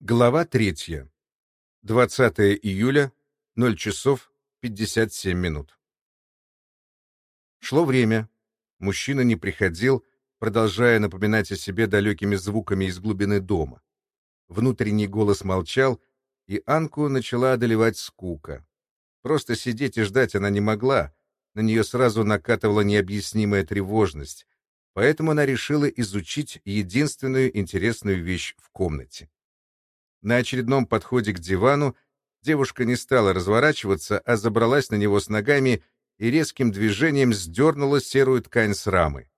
Глава третья. 20 июля, 0 часов 57 минут. Шло время. Мужчина не приходил, продолжая напоминать о себе далекими звуками из глубины дома. Внутренний голос молчал, и Анку начала одолевать скука. Просто сидеть и ждать она не могла, на нее сразу накатывала необъяснимая тревожность, поэтому она решила изучить единственную интересную вещь в комнате. На очередном подходе к дивану девушка не стала разворачиваться, а забралась на него с ногами и резким движением сдернула серую ткань с рамы.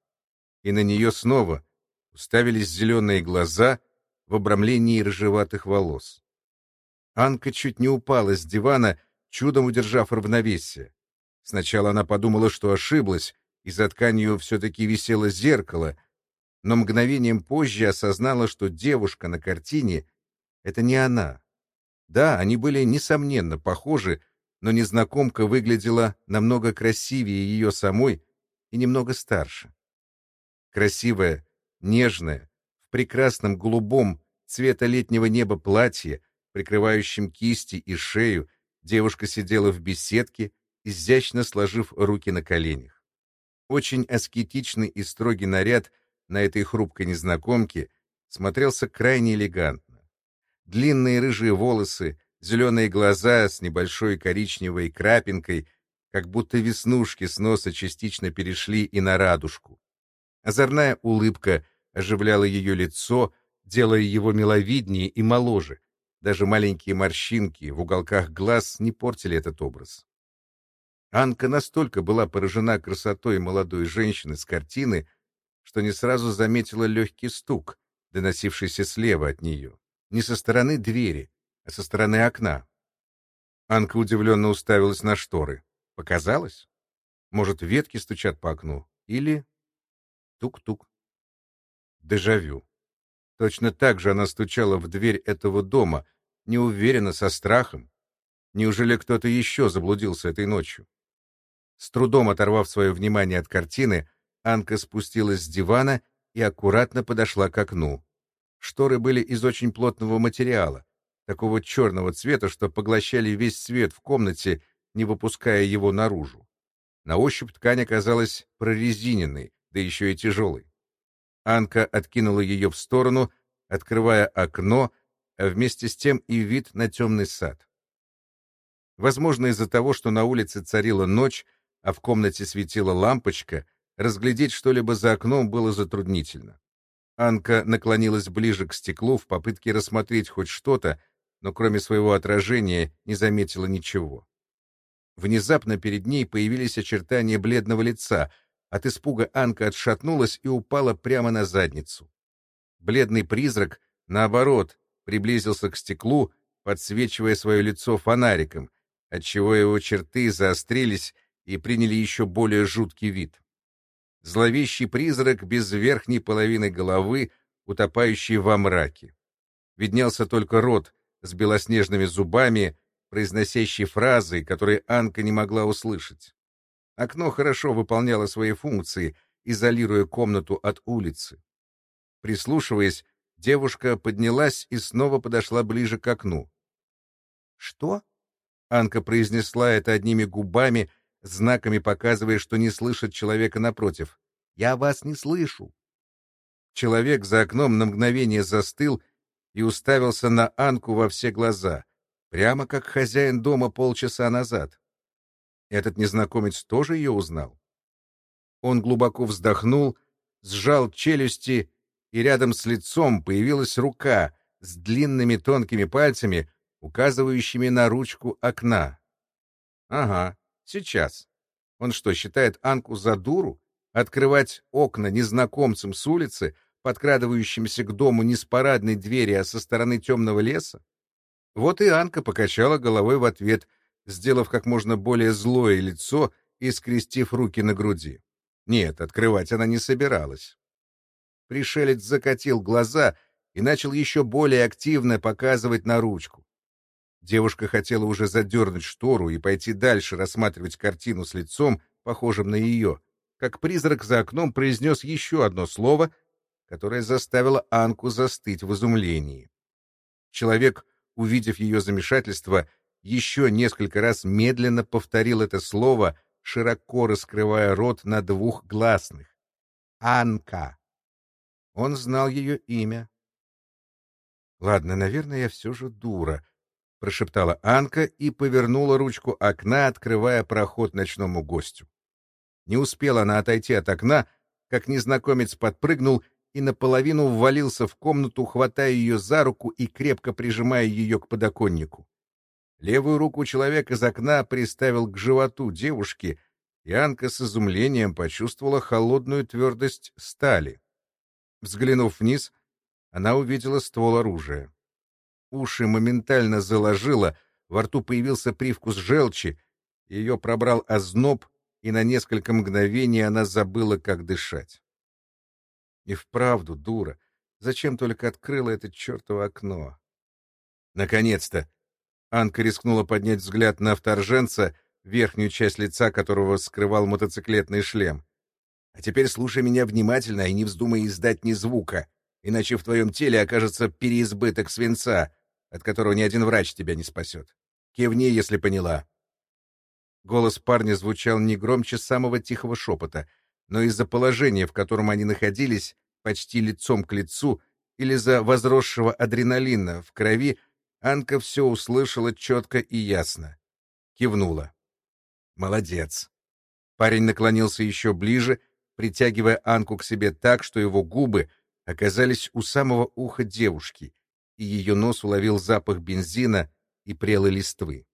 И на нее снова уставились зеленые глаза в обрамлении рыжеватых волос. Анка чуть не упала с дивана, чудом удержав равновесие. Сначала она подумала, что ошиблась, и за тканью все-таки висело зеркало, но мгновением позже осознала, что девушка на картине — это не она. Да, они были, несомненно, похожи, но незнакомка выглядела намного красивее ее самой и немного старше. Красивая, нежная, в прекрасном голубом цвета летнего неба платье, прикрывающем кисти и шею, девушка сидела в беседке, изящно сложив руки на коленях. Очень аскетичный и строгий наряд на этой хрупкой незнакомке смотрелся крайне элегантно длинные рыжие волосы, зеленые глаза с небольшой коричневой крапинкой, как будто веснушки с носа частично перешли и на радужку. Озорная улыбка оживляла ее лицо, делая его миловиднее и моложе. Даже маленькие морщинки в уголках глаз не портили этот образ. Анка настолько была поражена красотой молодой женщины с картины, что не сразу заметила легкий стук, доносившийся слева от нее не со стороны двери, а со стороны окна. Анка удивленно уставилась на шторы. Показалось? Может, ветки стучат по окну? Или... Тук-тук. Дежавю. Точно так же она стучала в дверь этого дома, неуверенно, со страхом. Неужели кто-то еще заблудился этой ночью? С трудом оторвав свое внимание от картины, Анка спустилась с дивана и аккуратно подошла к окну. Шторы были из очень плотного материала, такого черного цвета, что поглощали весь свет в комнате, не выпуская его наружу. На ощупь ткань оказалась прорезиненной, да еще и тяжелой. Анка откинула ее в сторону, открывая окно, а вместе с тем и вид на темный сад. Возможно, из-за того, что на улице царила ночь, а в комнате светила лампочка, разглядеть что-либо за окном было затруднительно. Анка наклонилась ближе к стеклу в попытке рассмотреть хоть что-то, но кроме своего отражения не заметила ничего. Внезапно перед ней появились очертания бледного лица. От испуга Анка отшатнулась и упала прямо на задницу. Бледный призрак, наоборот, приблизился к стеклу, подсвечивая свое лицо фонариком, отчего его черты заострились и приняли еще более жуткий вид зловещий призрак без верхней половины головы, утопающий во мраке. Виднелся только рот с белоснежными зубами, произносящий фразы, которые Анка не могла услышать. Окно хорошо выполняло свои функции, изолируя комнату от улицы. Прислушиваясь, девушка поднялась и снова подошла ближе к окну. «Что?» — Анка произнесла это одними губами, знаками показывая, что не слышит человека напротив. «Я вас не слышу!» Человек за окном на мгновение застыл и уставился на Анку во все глаза, прямо как хозяин дома полчаса назад. Этот незнакомец тоже ее узнал. Он глубоко вздохнул, сжал челюсти, и рядом с лицом появилась рука с длинными тонкими пальцами, указывающими на ручку окна. Ага, Сейчас. Он что, считает Анку за дуру? Открывать окна незнакомцам с улицы, подкрадывающимся к дому не с парадной двери, а со стороны темного леса? Вот и Анка покачала головой в ответ, сделав как можно более злое лицо и скрестив руки на груди. Нет, открывать она не собиралась. Пришелец закатил глаза и начал еще более активно показывать на ручку. Девушка хотела уже задернуть штору и пойти дальше рассматривать картину с лицом, похожим на ее, как призрак за окном произнес еще одно слово, которое заставило Анку застыть в изумлении. Человек, увидев ее замешательство, еще несколько раз медленно повторил это слово, широко раскрывая рот на двух гласных. Анка. Он знал ее имя. «Ладно, наверное, я все же дура», — прошептала Анка и повернула ручку окна, открывая проход ночному гостю. Не успела она отойти от окна, как незнакомец подпрыгнул и наполовину ввалился в комнату, хватая ее за руку и крепко прижимая ее к подоконнику. Левую руку человек из окна приставил к животу девушки, и Анка с изумлением почувствовала холодную твердость стали. Взглянув вниз, она увидела ствол оружия. Уши моментально заложило, во рту появился привкус желчи, ее пробрал озноб, и на несколько мгновений она забыла, как дышать. И вправду, дура, зачем только открыла это чертово окно? Наконец-то! Анка рискнула поднять взгляд на вторженца, верхнюю часть лица которого скрывал мотоциклетный шлем. А теперь слушай меня внимательно и не вздумай издать ни звука, иначе в твоем теле окажется переизбыток свинца, от которого ни один врач тебя не спасет. Кивни, если поняла. Голос парня звучал не громче самого тихого шепота, но из-за положения, в котором они находились, почти лицом к лицу, или за возросшего адреналина в крови, Анка все услышала четко и ясно. Кивнула. «Молодец». Парень наклонился еще ближе, притягивая Анку к себе так, что его губы оказались у самого уха девушки, и ее нос уловил запах бензина и прелой листвы.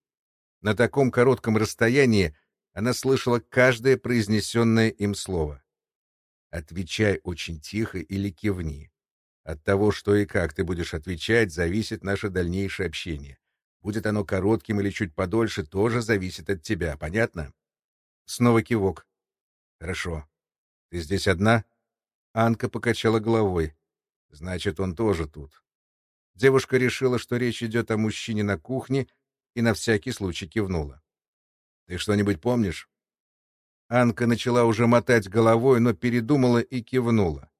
На таком коротком расстоянии она слышала каждое произнесенное им слово. «Отвечай очень тихо или кивни. От того, что и как ты будешь отвечать, зависит наше дальнейшее общение. Будет оно коротким или чуть подольше, тоже зависит от тебя. Понятно?» Снова кивок. «Хорошо. Ты здесь одна?» Анка покачала головой. «Значит, он тоже тут». Девушка решила, что речь идет о мужчине на кухне, и на всякий случай кивнула. «Ты что-нибудь помнишь?» Анка начала уже мотать головой, но передумала и кивнула.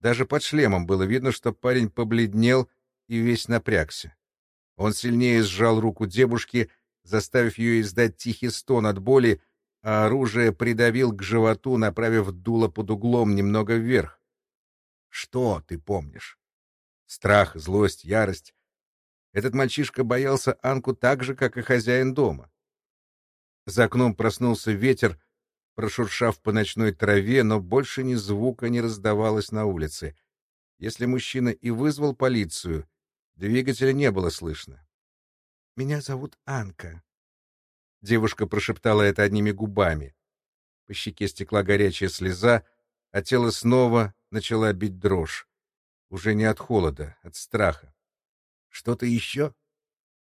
Даже под шлемом было видно, что парень побледнел и весь напрягся. Он сильнее сжал руку девушки, заставив ее издать тихий стон от боли, а оружие придавил к животу, направив дуло под углом немного вверх. Что ты помнишь? Страх, злость, ярость. Этот мальчишка боялся Анку так же, как и хозяин дома. За окном проснулся ветер, прошуршав по ночной траве, но больше ни звука не раздавалось на улице. Если мужчина и вызвал полицию, двигателя не было слышно. «Меня зовут Анка». Девушка прошептала это одними губами. По щеке стекла горячая слеза, а тело снова начала бить дрожь. Уже не от холода, от страха. Что-то еще?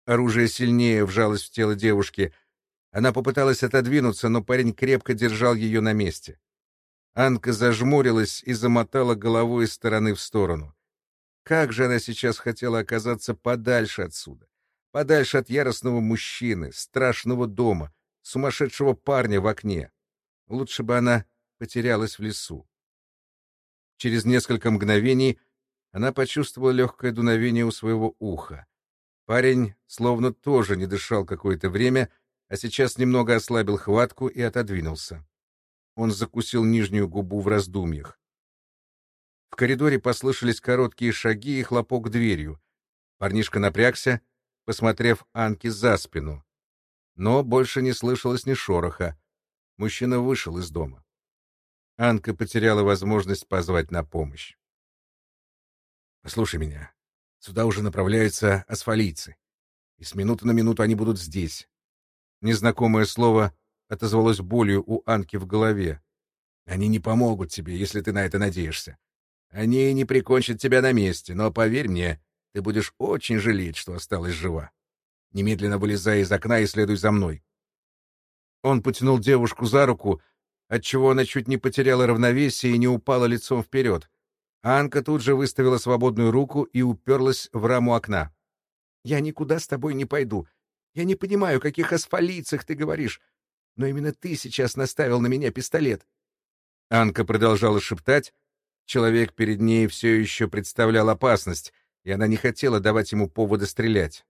Оружие сильнее вжалось в тело девушки. Она попыталась отодвинуться, но парень крепко держал ее на месте. Анка зажмурилась и замотала головой из стороны в сторону. Как же она сейчас хотела оказаться подальше отсюда, подальше от яростного мужчины, страшного дома, сумасшедшего парня в окне. Лучше бы она потерялась в лесу. Через несколько мгновений она почувствовала легкое дуновение у своего уха. Парень словно тоже не дышал какое-то время, а сейчас немного ослабил хватку и отодвинулся. Он закусил нижнюю губу в раздумьях. В коридоре послышались короткие шаги и хлопок дверью. Парнишка напрягся, посмотрев Анке за спину. Но больше не слышалось ни шороха. Мужчина вышел из дома. Анка потеряла возможность позвать на помощь. Послушай меня. Сюда уже направляются асфалийцы. И с минуты на минуту они будут здесь. Незнакомое слово отозвалось болью у Анки в голове. Они не помогут тебе, если ты на это надеешься. Они не прикончат тебя на месте, но, поверь мне, ты будешь очень жалеть, что осталась жива. Немедленно вылезай из окна и следуй за мной. Он потянул девушку за руку, отчего она чуть не потеряла равновесие и не упала лицом вперед. Анка тут же выставила свободную руку и уперлась в раму окна. «Я никуда с тобой не пойду. Я не понимаю, каких асфалийцах ты говоришь, но именно ты сейчас наставил на меня пистолет». Анка продолжала шептать. Человек перед ней все еще представлял опасность, и она не хотела давать ему повода стрелять.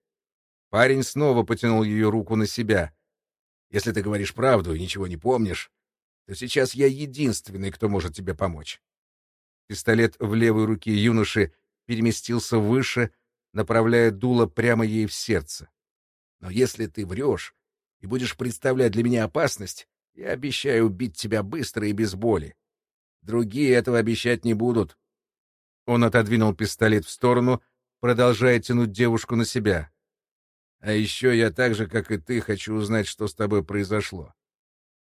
Парень снова потянул ее руку на себя. «Если ты говоришь правду и ничего не помнишь, то сейчас я единственный, кто может тебе помочь». Пистолет в левой руке юноши переместился выше, направляя дуло прямо ей в сердце. «Но если ты врешь и будешь представлять для меня опасность, я обещаю убить тебя быстро и без боли. Другие этого обещать не будут». Он отодвинул пистолет в сторону, продолжая тянуть девушку на себя. «А еще я так же, как и ты, хочу узнать, что с тобой произошло.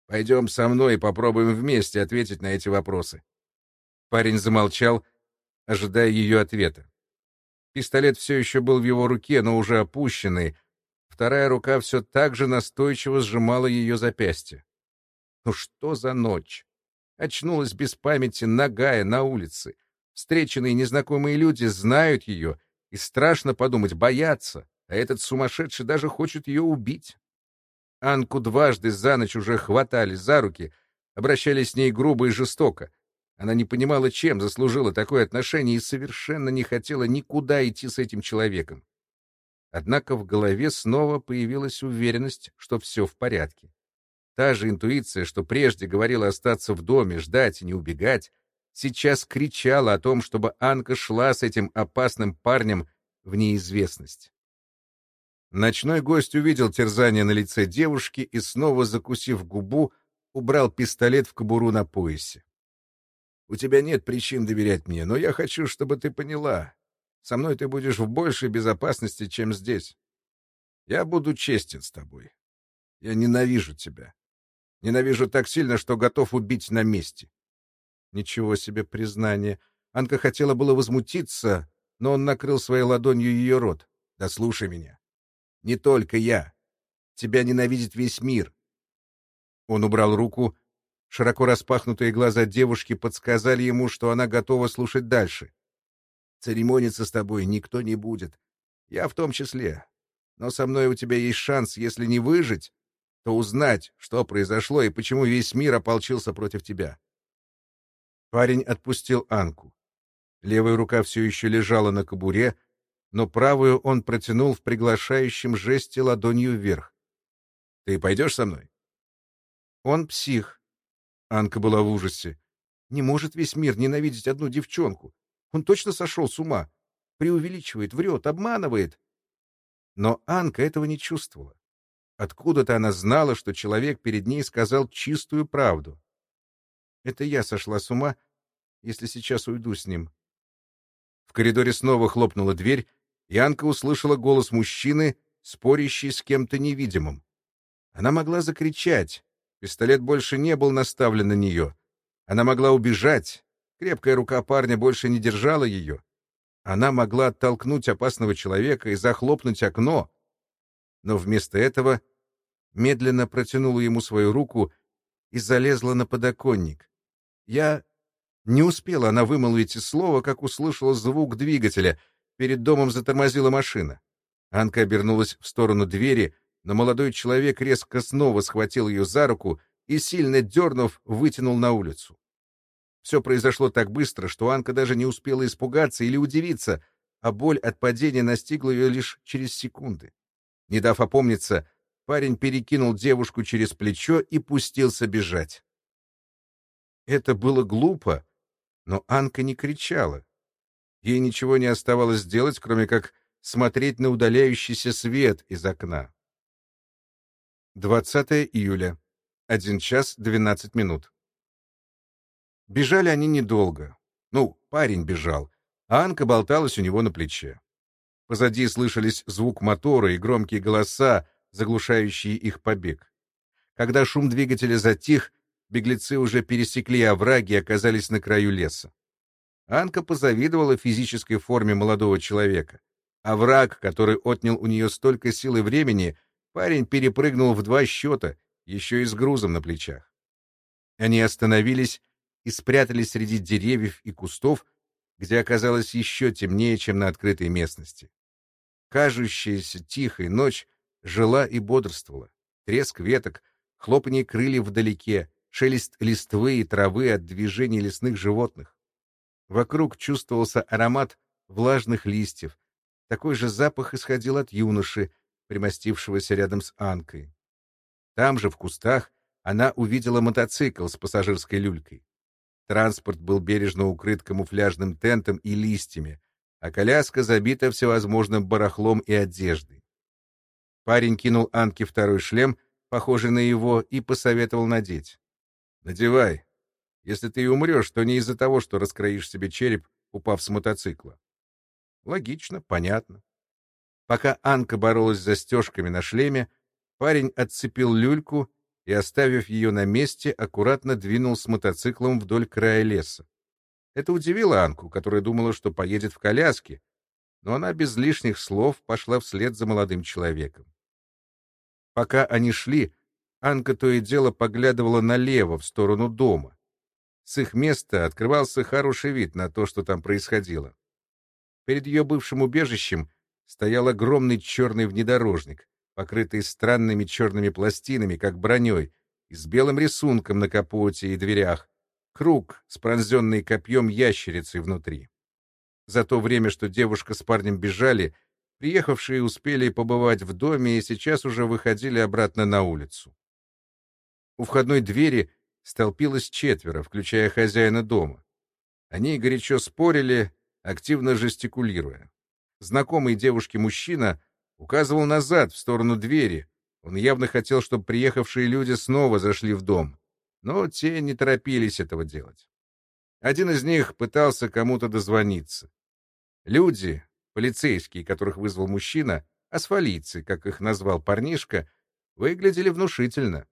Пойдем со мной и попробуем вместе ответить на эти вопросы». Парень замолчал, ожидая ее ответа. Пистолет все еще был в его руке, но уже опущенный. Вторая рука все так же настойчиво сжимала ее запястье. Ну что за ночь? Очнулась без памяти, нагая, на улице. Встреченные незнакомые люди знают ее, и страшно подумать, боятся, а этот сумасшедший даже хочет ее убить. Анку дважды за ночь уже хватали за руки, обращались с ней грубо и жестоко. Она не понимала, чем заслужила такое отношение и совершенно не хотела никуда идти с этим человеком. Однако в голове снова появилась уверенность, что все в порядке. Та же интуиция, что прежде говорила остаться в доме, ждать и не убегать, сейчас кричала о том, чтобы Анка шла с этим опасным парнем в неизвестность. Ночной гость увидел терзание на лице девушки и, снова закусив губу, убрал пистолет в кобуру на поясе. У тебя нет причин доверять мне, но я хочу, чтобы ты поняла. Со мной ты будешь в большей безопасности, чем здесь. Я буду честен с тобой. Я ненавижу тебя. Ненавижу так сильно, что готов убить на месте. Ничего себе признание. Анка хотела было возмутиться, но он накрыл своей ладонью ее рот. Да слушай меня. Не только я. Тебя ненавидит весь мир. Он убрал руку, Широко распахнутые глаза девушки подсказали ему, что она готова слушать дальше. «Церемониться с тобой никто не будет. Я в том числе. Но со мной у тебя есть шанс, если не выжить, то узнать, что произошло и почему весь мир ополчился против тебя». Парень отпустил Анку. Левая рука все еще лежала на кобуре, но правую он протянул в приглашающем жесте ладонью вверх. «Ты пойдешь со мной?» «Он псих», Анка была в ужасе. Не может весь мир ненавидеть одну девчонку. Он точно сошел с ума. Преувеличивает, врет, обманывает. Но Анка этого не чувствовала. Откуда-то она знала, что человек перед ней сказал чистую правду. Это я сошла с ума, если сейчас уйду с ним. В коридоре снова хлопнула дверь, и Анка услышала голос мужчины, спорящий с кем-то невидимым. Она могла закричать, Пистолет больше не был наставлен на нее. Она могла убежать. Крепкая рука парня больше не держала ее. Она могла оттолкнуть опасного человека и захлопнуть окно. Но вместо этого медленно протянула ему свою руку и залезла на подоконник. Я... Не успела она вымолвить и слова, как услышала звук двигателя. Перед домом затормозила машина. Анка обернулась в сторону двери, но молодой человек резко снова схватил ее за руку и, сильно дернув, вытянул на улицу. Все произошло так быстро, что Анка даже не успела испугаться или удивиться, а боль от падения настигла ее лишь через секунды. Не дав опомниться, парень перекинул девушку через плечо и пустился бежать. Это было глупо, но Анка не кричала. Ей ничего не оставалось делать, кроме как смотреть на удаляющийся свет из окна. 20 июля. 1 час 12 минут. Бежали они недолго. Ну, парень бежал, а Анка болталась у него на плече. Позади слышались звук мотора и громкие голоса, заглушающие их побег. Когда шум двигателя затих, беглецы уже пересекли овраги и оказались на краю леса. Анка позавидовала физической форме молодого человека. а враг, который отнял у нее столько сил и времени, Парень перепрыгнул в два счета, еще и с грузом на плечах. Они остановились и спрятались среди деревьев и кустов, где оказалось еще темнее, чем на открытой местности. Кажущаяся тихой ночь жила и бодрствовала. Треск веток, хлопанье крыльев вдалеке, шелест листвы и травы от движений лесных животных. Вокруг чувствовался аромат влажных листьев, Такой же запах исходил от юноши, примостившегося рядом с Анкой. Там же, в кустах, она увидела мотоцикл с пассажирской люлькой. Транспорт был бережно укрыт камуфляжным тентом и листьями, а коляска забита всевозможным барахлом и одеждой. Парень кинул Анке второй шлем, похожий на его, и посоветовал надеть. «Надевай. Если ты и умрешь, то не из-за того, что раскроишь себе череп, упав с мотоцикла». Логично, понятно. Пока Анка боролась с застежками на шлеме, парень отцепил люльку и, оставив ее на месте, аккуратно двинул с мотоциклом вдоль края леса. Это удивило Анку, которая думала, что поедет в коляске, но она без лишних слов пошла вслед за молодым человеком. Пока они шли, Анка то и дело поглядывала налево, в сторону дома. С их места открывался хороший вид на то, что там происходило. Перед ее бывшим убежищем стоял огромный черный внедорожник, покрытый странными черными пластинами, как броней, и с белым рисунком на капоте и дверях, круг с пронзенной копьем ящерицей внутри. За то время, что девушка с парнем бежали, приехавшие успели побывать в доме и сейчас уже выходили обратно на улицу. У входной двери столпилось четверо, включая хозяина дома. Они горячо спорили, активно жестикулируя. Знакомый девушке мужчина указывал назад, в сторону двери. Он явно хотел, чтобы приехавшие люди снова зашли в дом, но те не торопились этого делать. Один из них пытался кому-то дозвониться. Люди, полицейские, которых вызвал мужчина, асфалийцы, как их назвал парнишка, выглядели внушительно.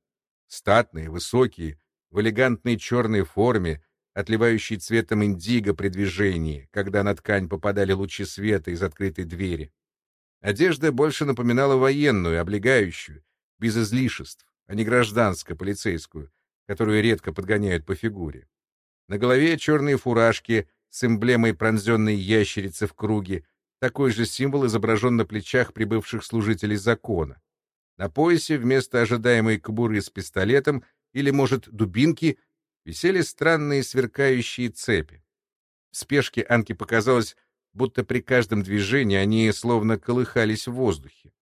Статные, высокие, в элегантной черной форме, отливающей цветом индиго при движении, когда на ткань попадали лучи света из открытой двери. Одежда больше напоминала военную, облегающую, без излишеств, а не гражданско-полицейскую, которую редко подгоняют по фигуре. На голове черные фуражки с эмблемой пронзенной ящерицы в круге, такой же символ изображен на плечах прибывших служителей закона. На поясе вместо ожидаемой кобуры с пистолетом или, может, дубинки, висели странные сверкающие цепи. В спешке Анке показалось, будто при каждом движении они словно колыхались в воздухе.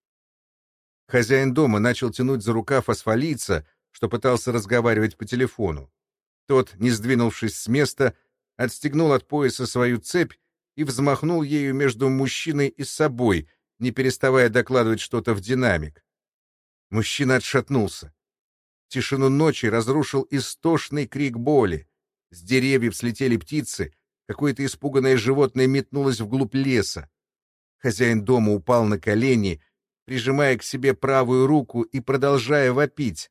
Хозяин дома начал тянуть за рукав асфалийца, что пытался разговаривать по телефону. Тот, не сдвинувшись с места, отстегнул от пояса свою цепь и взмахнул ею между мужчиной и собой, не переставая докладывать что-то в динамик. Мужчина отшатнулся. Тишину ночи разрушил истошный крик боли. С деревьев слетели птицы, какое-то испуганное животное метнулось вглубь леса. Хозяин дома упал на колени, прижимая к себе правую руку и продолжая вопить.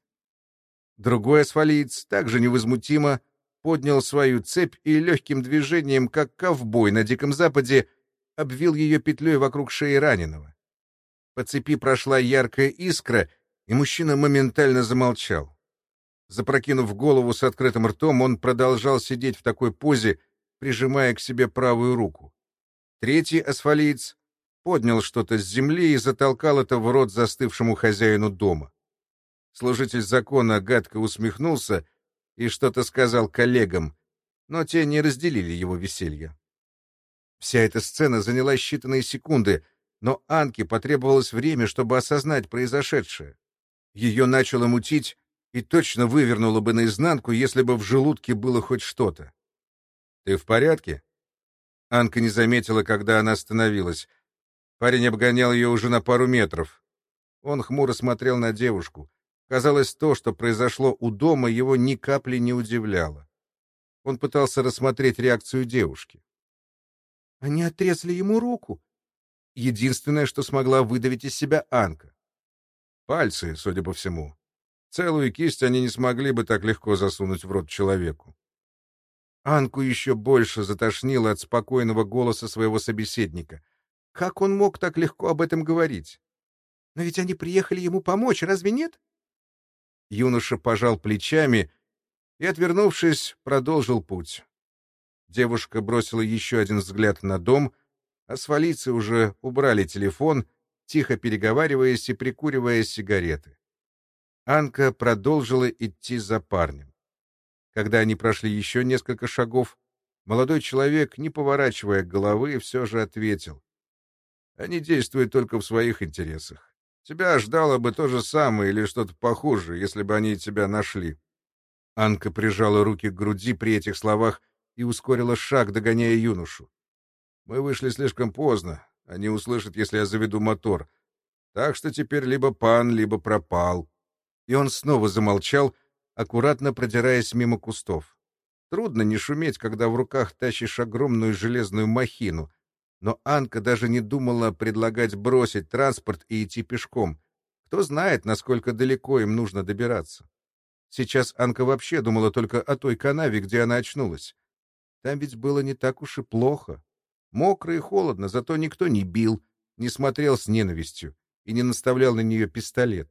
Другой асфалиец также невозмутимо поднял свою цепь и легким движением, как ковбой на Диком Западе, обвил ее петлей вокруг шеи раненого. По цепи прошла яркая искра, и мужчина моментально замолчал. Запрокинув голову с открытым ртом, он продолжал сидеть в такой позе, прижимая к себе правую руку. Третий асфалиец поднял что-то с земли и затолкал это в рот застывшему хозяину дома. Служитель закона гадко усмехнулся и что-то сказал коллегам, но те не разделили его веселье. Вся эта сцена заняла считанные секунды, но Анке потребовалось время, чтобы осознать произошедшее. Ее начало мутить и точно вывернуло бы наизнанку, если бы в желудке было хоть что-то. «Ты в порядке?» Анка не заметила, когда она остановилась. Парень обгонял ее уже на пару метров. Он хмуро смотрел на девушку. Казалось, то, что произошло у дома, его ни капли не удивляло. Он пытался рассмотреть реакцию девушки. Они отрезали ему руку. Единственное, что смогла выдавить из себя Анка. Пальцы, судя по всему. Целую кисть они не смогли бы так легко засунуть в рот человеку. Анку еще больше затошнило от спокойного голоса своего собеседника. Как он мог так легко об этом говорить? Но ведь они приехали ему помочь, разве нет? Юноша пожал плечами и, отвернувшись, продолжил путь. Девушка бросила еще один взгляд на дом, а свалицы уже убрали телефон, тихо переговариваясь и прикуривая сигареты. Анка продолжила идти за парнем. Когда они прошли еще несколько шагов, молодой человек, не поворачивая головы, все же ответил. Они действуют только в своих интересах. Тебя ждало бы то же самое или что-то похуже, если бы они тебя нашли. Анка прижала руки к груди при этих словах и ускорила шаг, догоняя юношу. Мы вышли слишком поздно. Они услышат, если я заведу мотор. Так что теперь либо пан, либо пропал. И он снова замолчал, аккуратно продираясь мимо кустов. Трудно не шуметь, когда в руках тащишь огромную железную махину. Но Анка даже не думала предлагать бросить транспорт и идти пешком. Кто знает, насколько далеко им нужно добираться. Сейчас Анка вообще думала только о той канаве, где она очнулась. Там ведь было не так уж и плохо. Мокро и холодно, зато никто не бил, не смотрел с ненавистью и не наставлял на нее пистолет.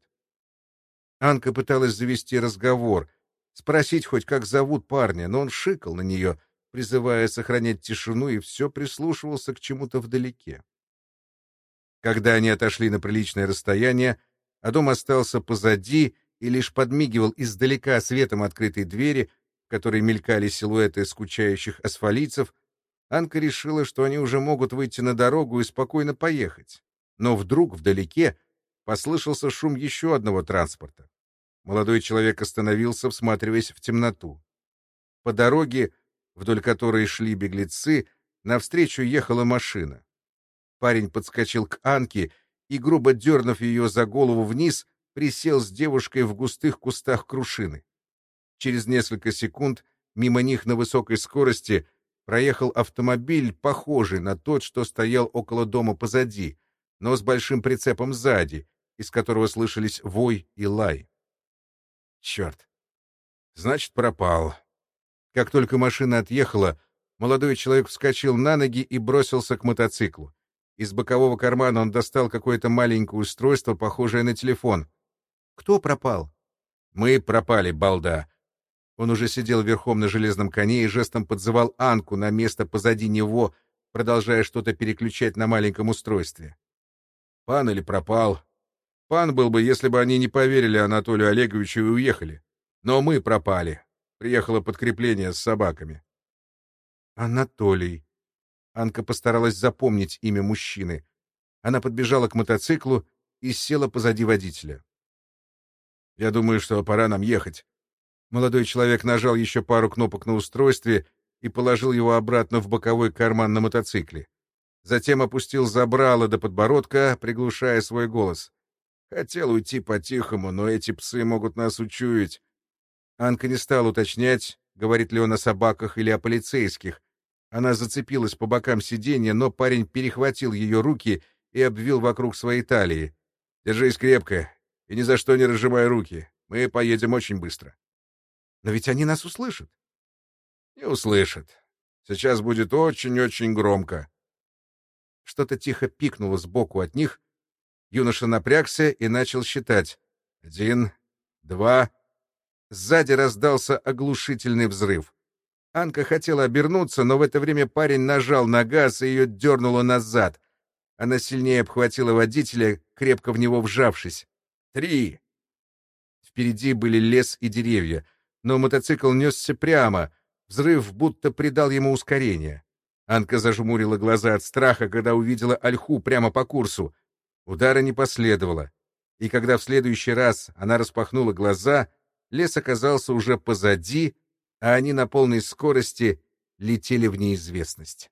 Анка пыталась завести разговор, спросить хоть как зовут парня, но он шикал на нее, призывая сохранять тишину, и все прислушивался к чему-то вдалеке. Когда они отошли на приличное расстояние, а дом остался позади и лишь подмигивал издалека светом открытой двери, в которой мелькали силуэты скучающих асфалийцев, Анка решила, что они уже могут выйти на дорогу и спокойно поехать. Но вдруг вдалеке послышался шум еще одного транспорта. Молодой человек остановился, всматриваясь в темноту. По дороге, вдоль которой шли беглецы, навстречу ехала машина. Парень подскочил к Анке и, грубо дернув ее за голову вниз, присел с девушкой в густых кустах крушины. Через несколько секунд мимо них на высокой скорости проехал автомобиль, похожий на тот, что стоял около дома позади, но с большим прицепом сзади, из которого слышались вой и лай. Черт! Значит, пропал. Как только машина отъехала, молодой человек вскочил на ноги и бросился к мотоциклу. Из бокового кармана он достал какое-то маленькое устройство, похожее на телефон. «Кто пропал?» «Мы пропали, балда», он уже сидел верхом на железном коне и жестом подзывал Анку на место позади него, продолжая что-то переключать на маленьком устройстве. Пан или пропал. Пан был бы, если бы они не поверили Анатолию Олеговичу и уехали. Но мы пропали. Приехало подкрепление с собаками. Анатолий. Анка постаралась запомнить имя мужчины. Она подбежала к мотоциклу и села позади водителя. «Я думаю, что пора нам ехать», Молодой человек нажал еще пару кнопок на устройстве и положил его обратно в боковой карман на мотоцикле. Затем опустил забрало до подбородка, приглушая свой голос. Хотел уйти по-тихому, но эти псы могут нас учуять. Анка не стал уточнять, говорит ли он о собаках или о полицейских. Она зацепилась по бокам сиденья, но парень перехватил ее руки и обвил вокруг своей талии. «Держись крепко и ни за что не разжимай руки. Мы поедем очень быстро». Но ведь они нас услышат. Не услышат. Сейчас будет очень-очень громко. Что-то тихо пикнуло сбоку от них. Юноша напрягся и начал считать. Один, два. Сзади раздался оглушительный взрыв. Анка хотела обернуться, но в это время парень нажал на газ и ее дернуло назад. Она сильнее обхватила водителя, крепко в него вжавшись. Три. Впереди были лес и деревья — но мотоцикл несся прямо. Взрыв будто придал ему ускорение. Анка зажмурила глаза от страха, когда увидела ольху прямо по курсу. Удара не последовало. И когда в следующий раз она распахнула глаза, лес оказался уже позади, а они на полной скорости летели в неизвестность.